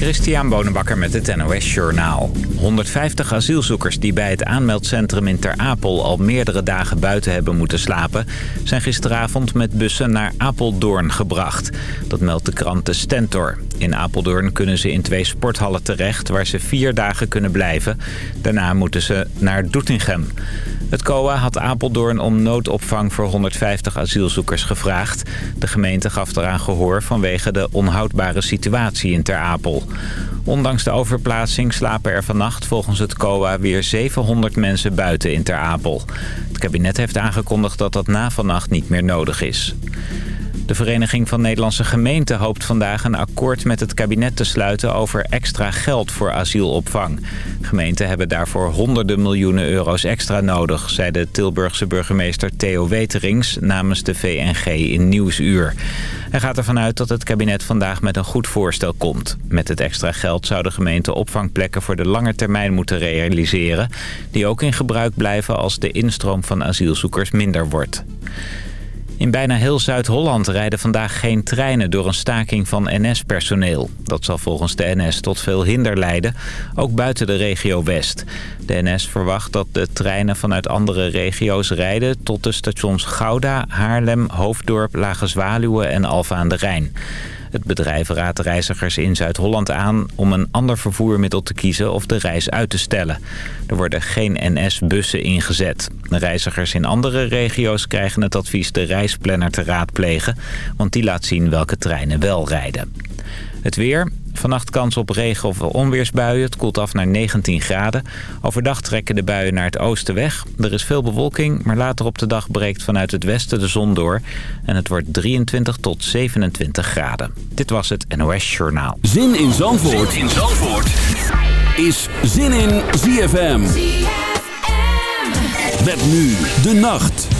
Christian Bonenbakker met het NOS Journaal. 150 asielzoekers die bij het aanmeldcentrum in Ter Apel al meerdere dagen buiten hebben moeten slapen... zijn gisteravond met bussen naar Apeldoorn gebracht. Dat meldt de krant De Stentor. In Apeldoorn kunnen ze in twee sporthallen terecht waar ze vier dagen kunnen blijven. Daarna moeten ze naar Doetinchem. Het COA had Apeldoorn om noodopvang voor 150 asielzoekers gevraagd. De gemeente gaf eraan gehoor vanwege de onhoudbare situatie in Ter Apel. Ondanks de overplaatsing slapen er vannacht volgens het COA weer 700 mensen buiten in Ter Apel. Het kabinet heeft aangekondigd dat dat na vannacht niet meer nodig is. De Vereniging van Nederlandse Gemeenten hoopt vandaag een akkoord met het kabinet te sluiten over extra geld voor asielopvang. Gemeenten hebben daarvoor honderden miljoenen euro's extra nodig, zei de Tilburgse burgemeester Theo Weterings namens de VNG in Nieuwsuur. Hij gaat ervan uit dat het kabinet vandaag met een goed voorstel komt. Met het extra geld zou de gemeente opvangplekken voor de lange termijn moeten realiseren... die ook in gebruik blijven als de instroom van asielzoekers minder wordt. In bijna heel Zuid-Holland rijden vandaag geen treinen door een staking van NS-personeel. Dat zal volgens de NS tot veel hinder leiden, ook buiten de regio West. De NS verwacht dat de treinen vanuit andere regio's rijden tot de stations Gouda, Haarlem, Hoofddorp, Lage Zwaluwe en Alfa aan de Rijn. Het bedrijf raadt reizigers in Zuid-Holland aan om een ander vervoermiddel te kiezen of de reis uit te stellen. Er worden geen NS-bussen ingezet. reizigers in andere regio's krijgen het advies de reisplanner te raadplegen, want die laat zien welke treinen wel rijden. Het weer. Vannacht kans op regen of onweersbuien. Het koelt af naar 19 graden. Overdag trekken de buien naar het oosten weg. Er is veel bewolking, maar later op de dag breekt vanuit het westen de zon door. En het wordt 23 tot 27 graden. Dit was het NOS Journaal. Zin in Zandvoort, zin in Zandvoort. is Zin in ZFM. ZFM. Met nu de nacht.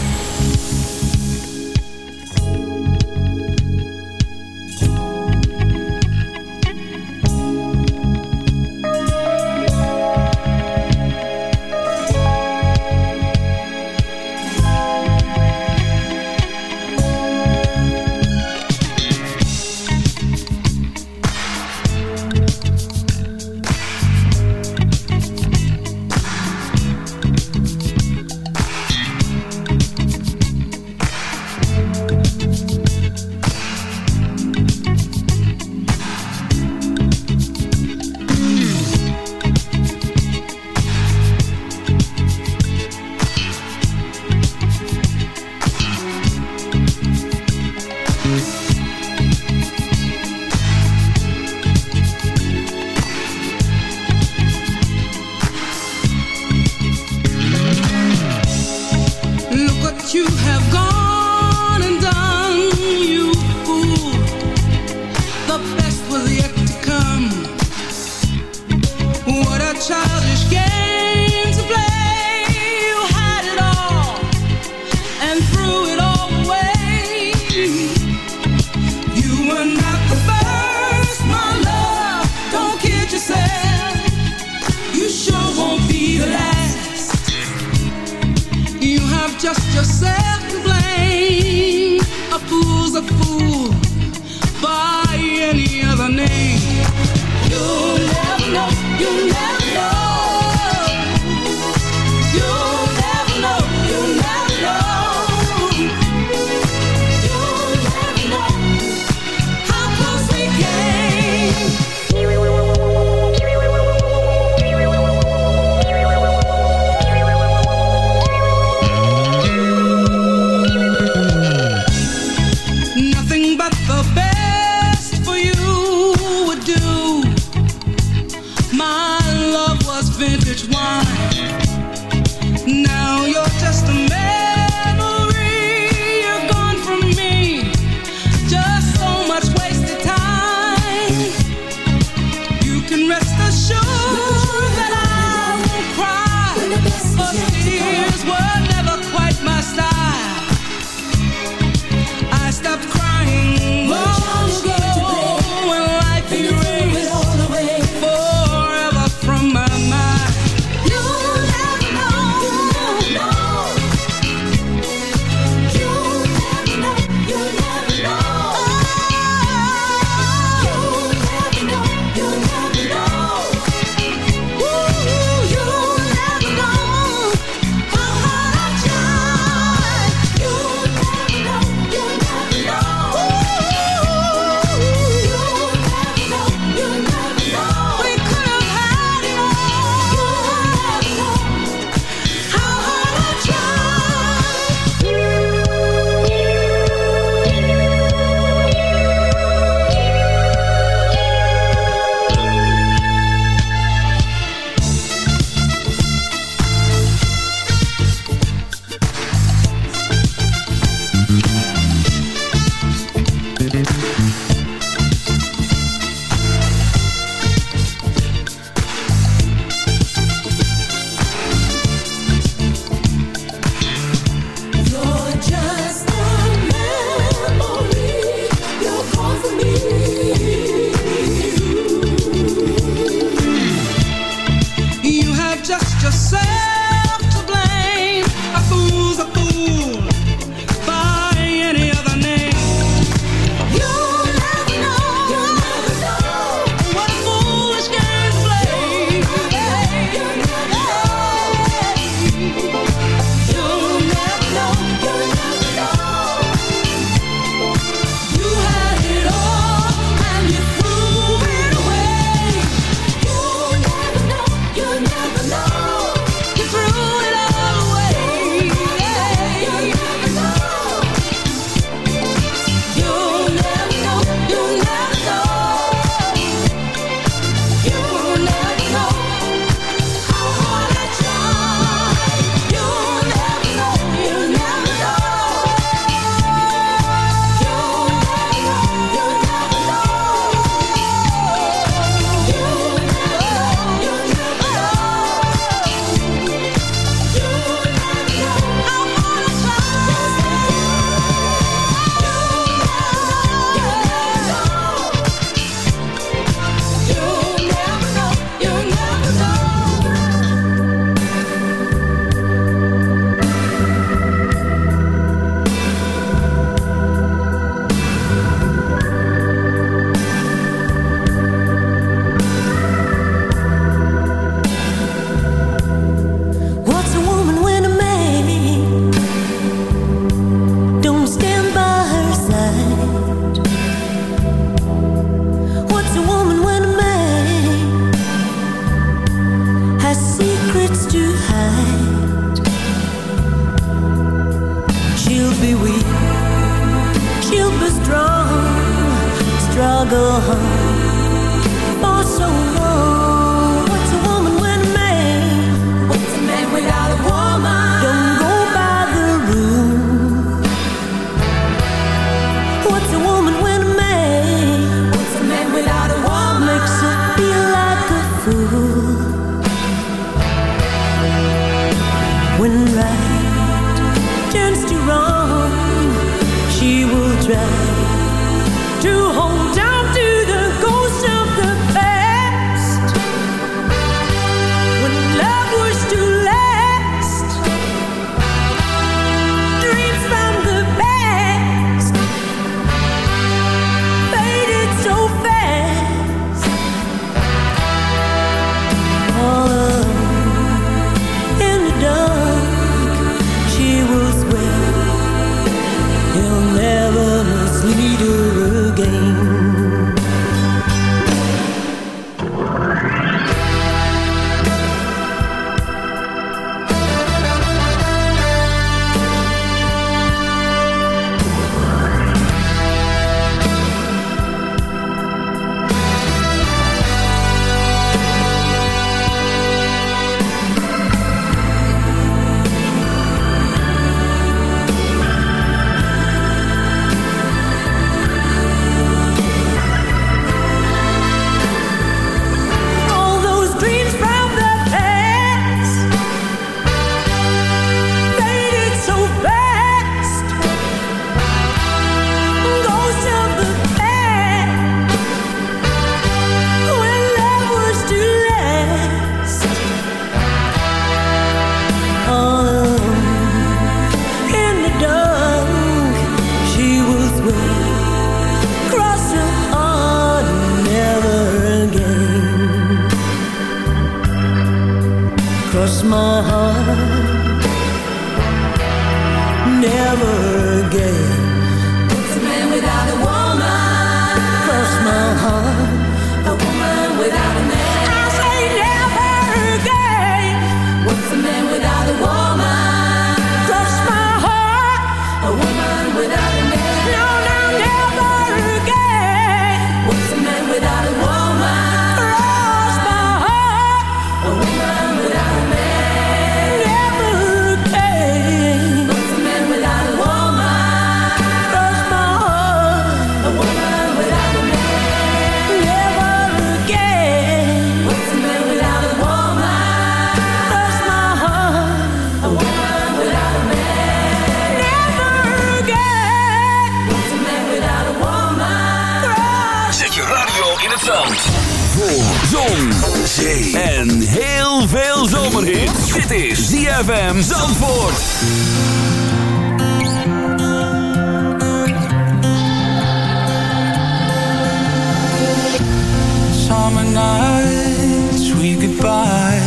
Summer nights, sweet goodbye.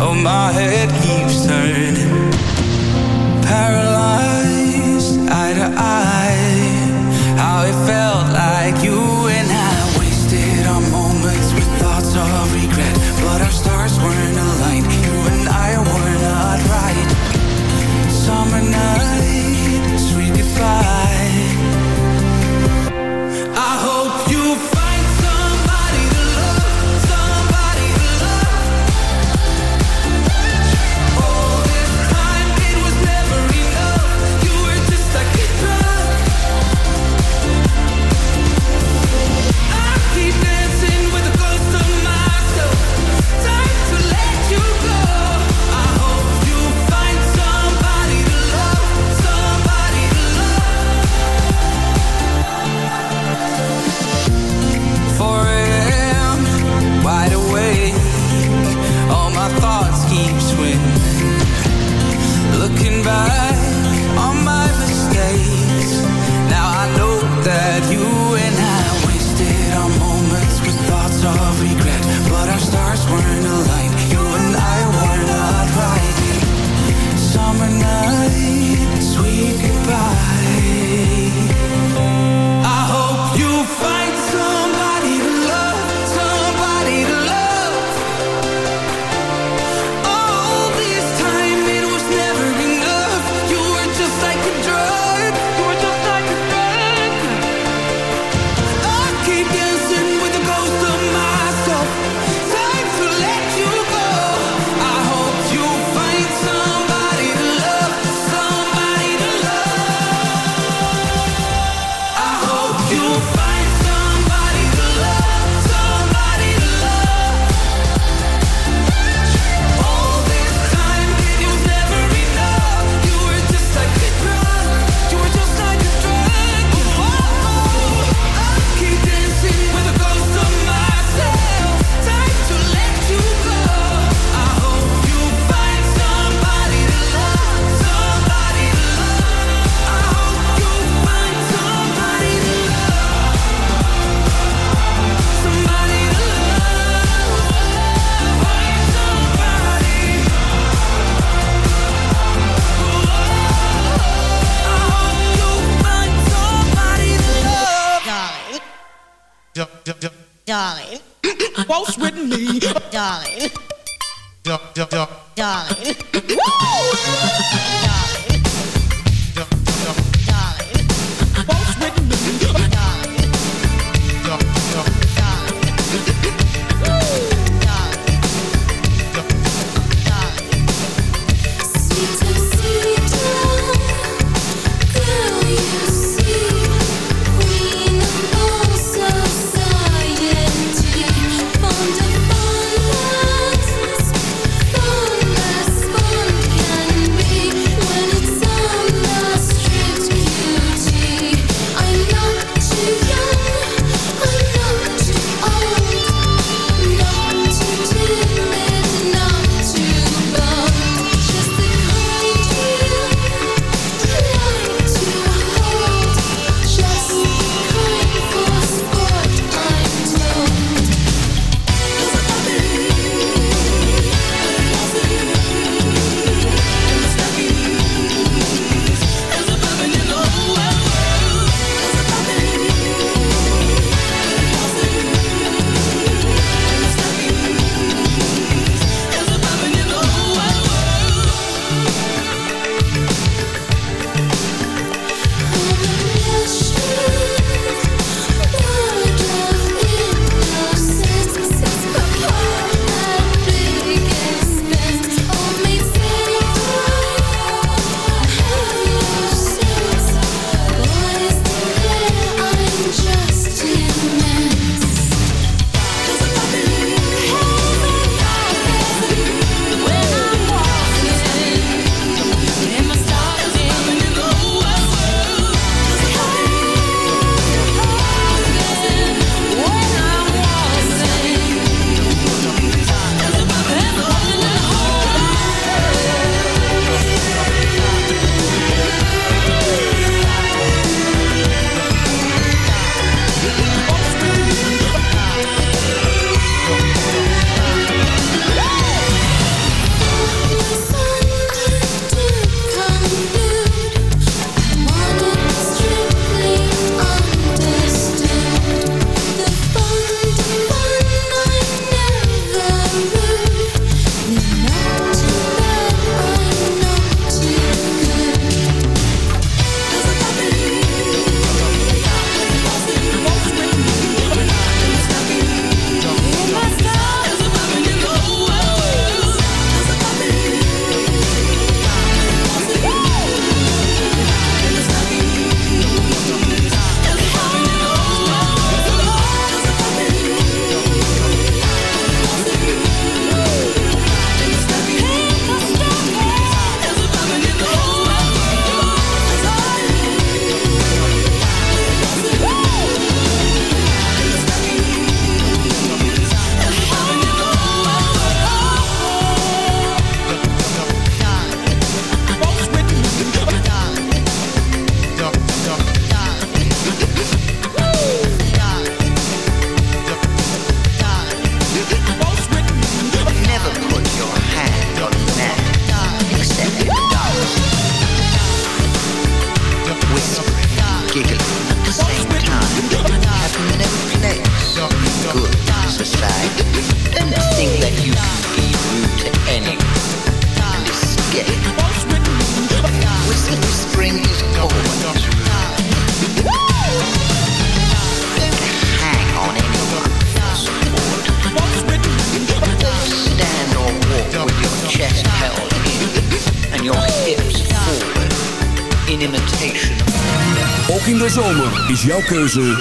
Oh, my head keuze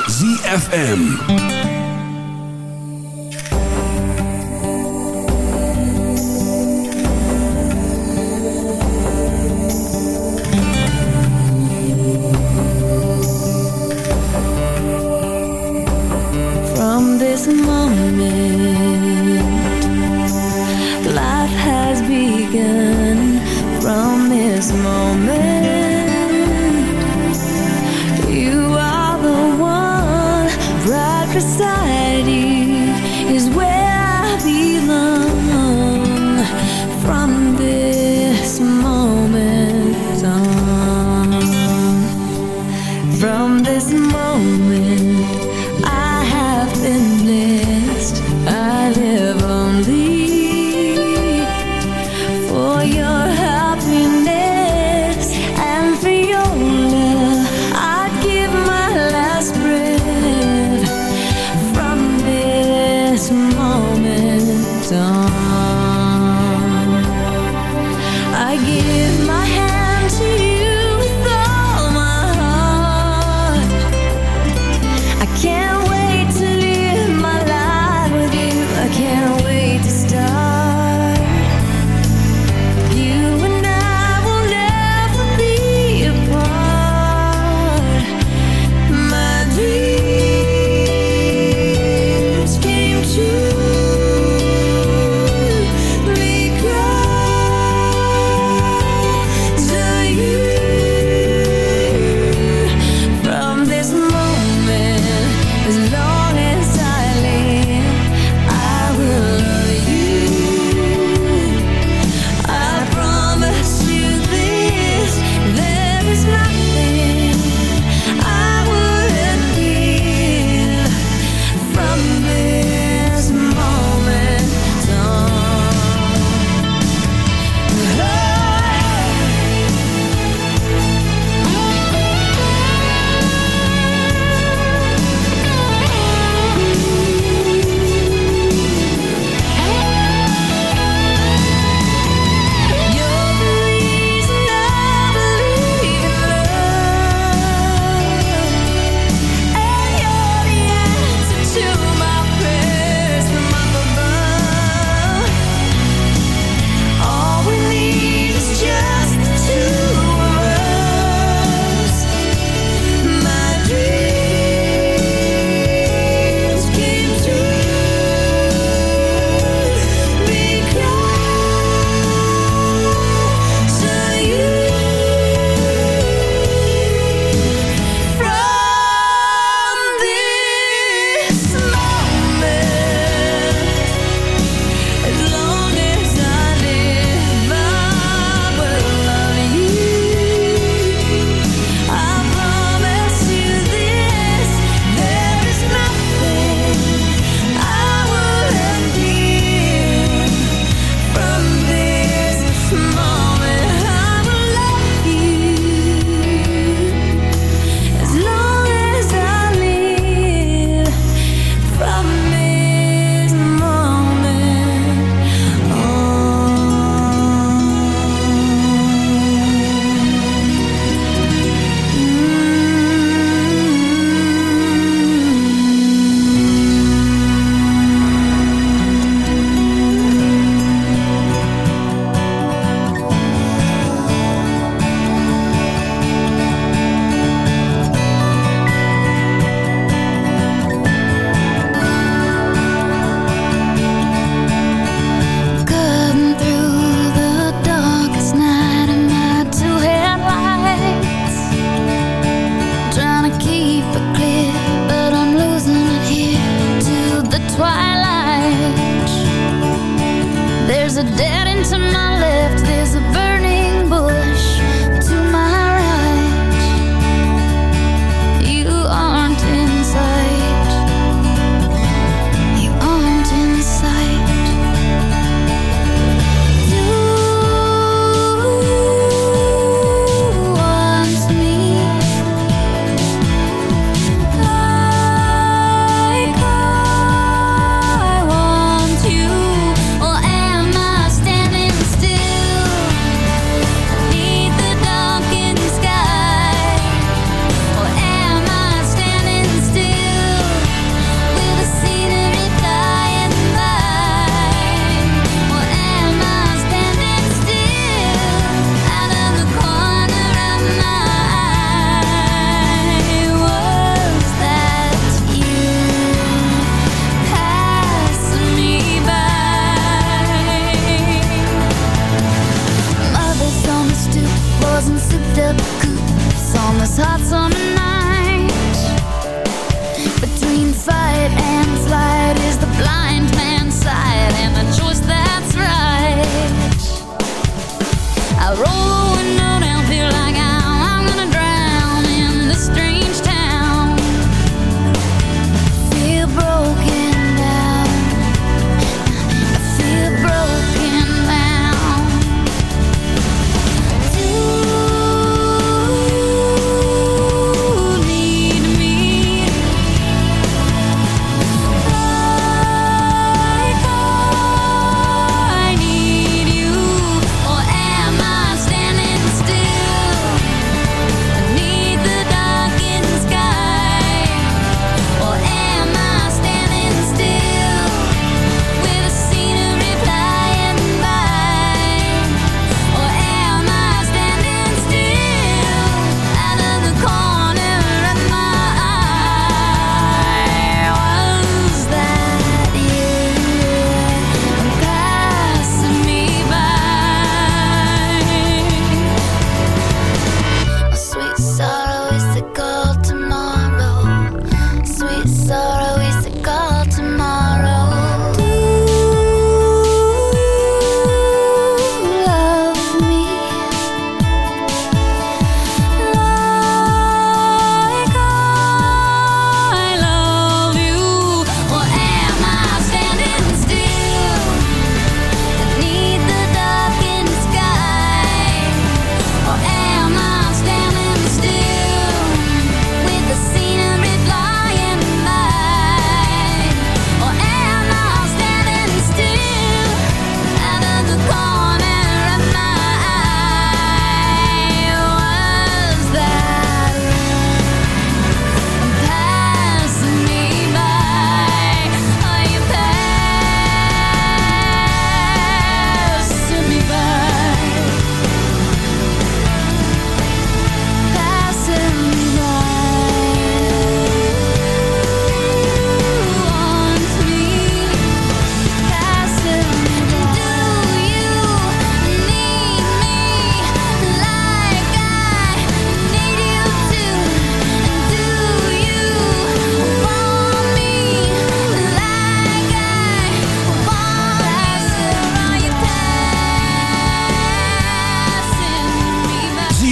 To my life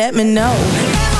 let me know.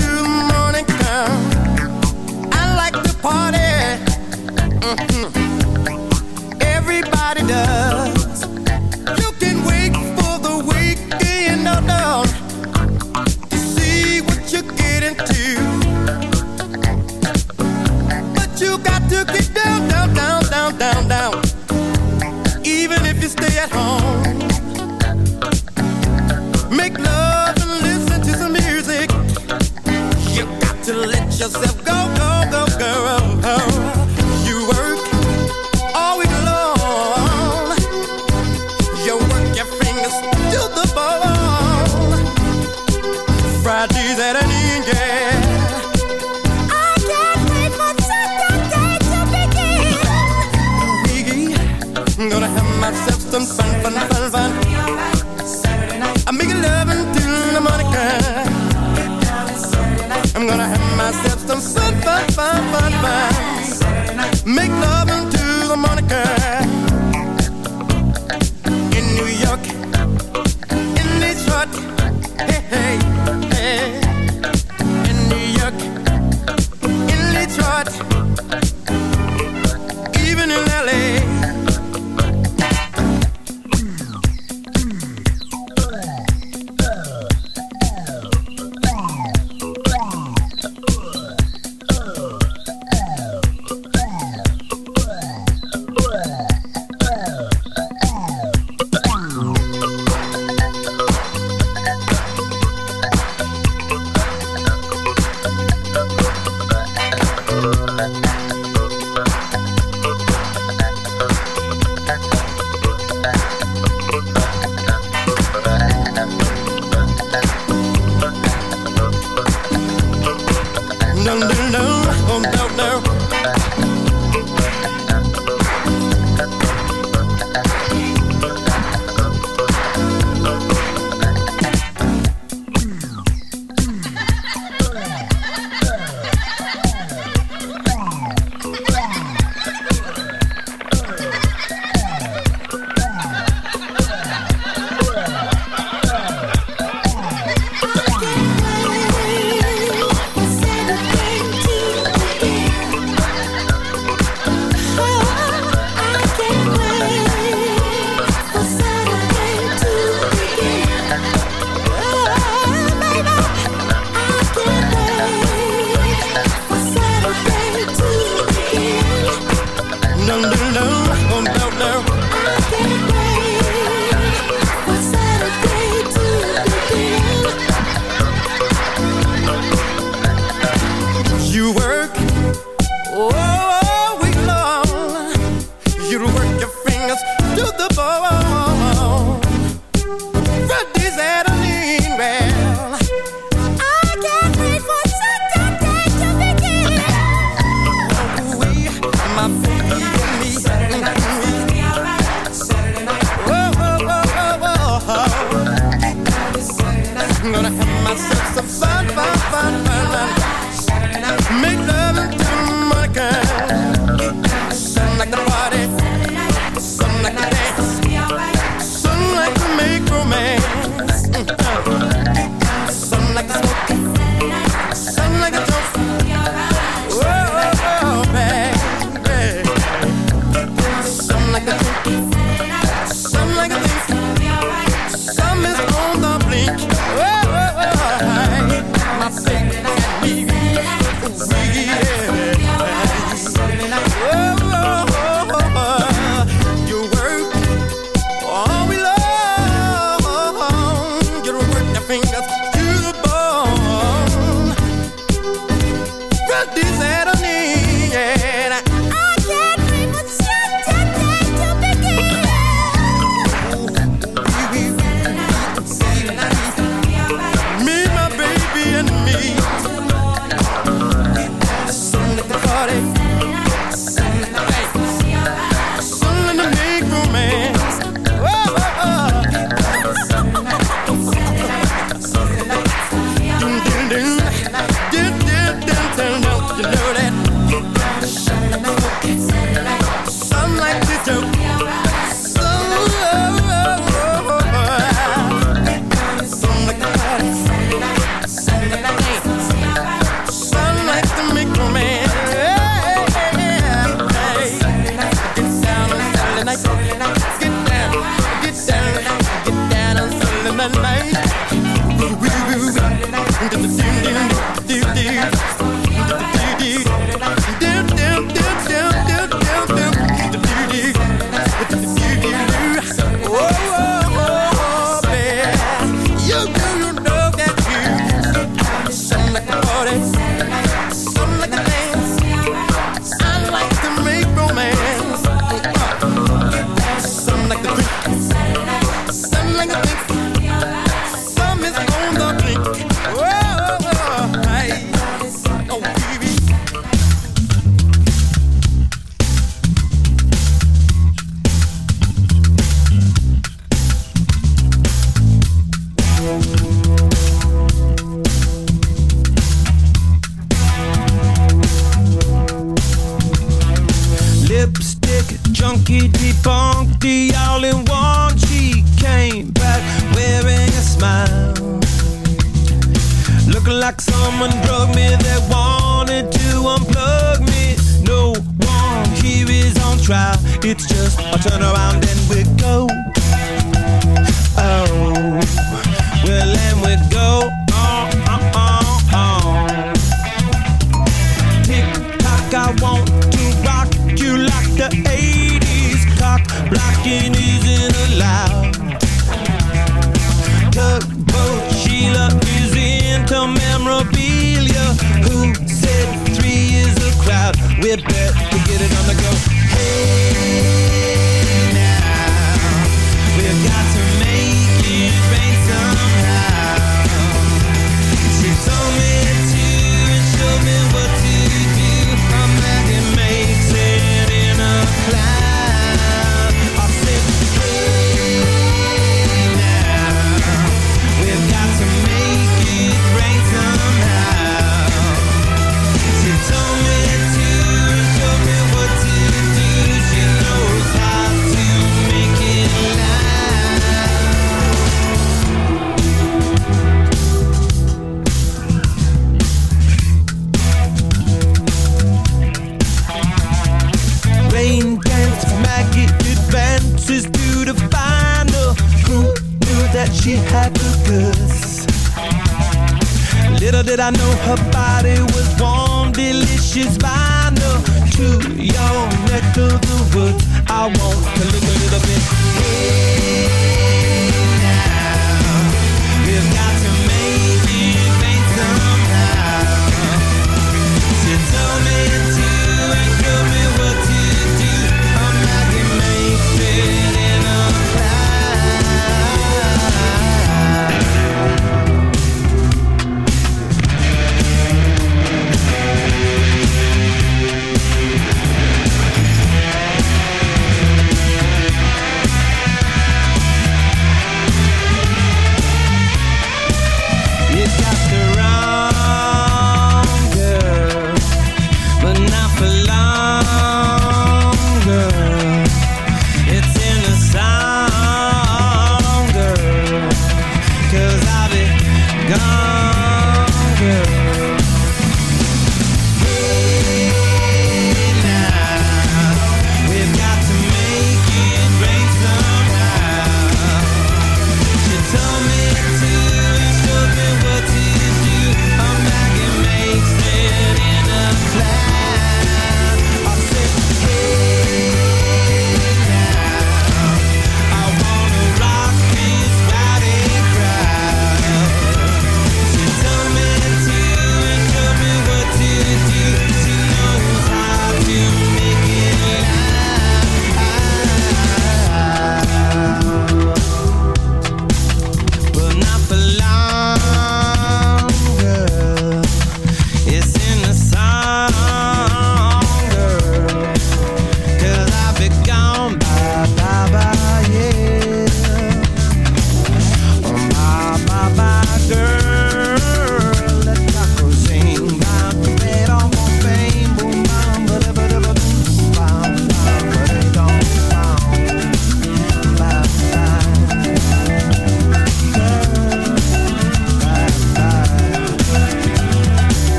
Yeah.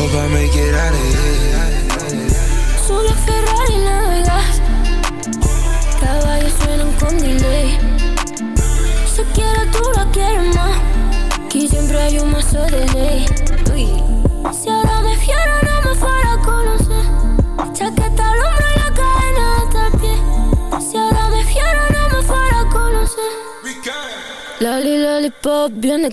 Hope I make it out of here. Solo Ferrari navegas. Caballos suenan con delay. Si quieres tú la quieres más. Aquí siempre hay un mazo de ley. Uy. Si ahora me fiero no me fuera a conocer. Chaqueta al hombro y la cadena hasta el pie. Si ahora me fiero no me fuera a conocer. Lali, lollipop, bien de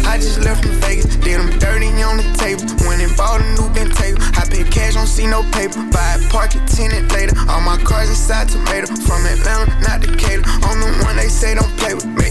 I just left from Vegas, did them dirty on the table. Went and bought a new Ben table. I paid cash, don't see no paper. Buy it, park it, tenant later. All my cars inside tomato. From Atlanta, not Decatur. I'm the one they say don't play with. Them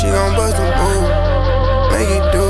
she gon' bust a move, make it do.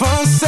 avança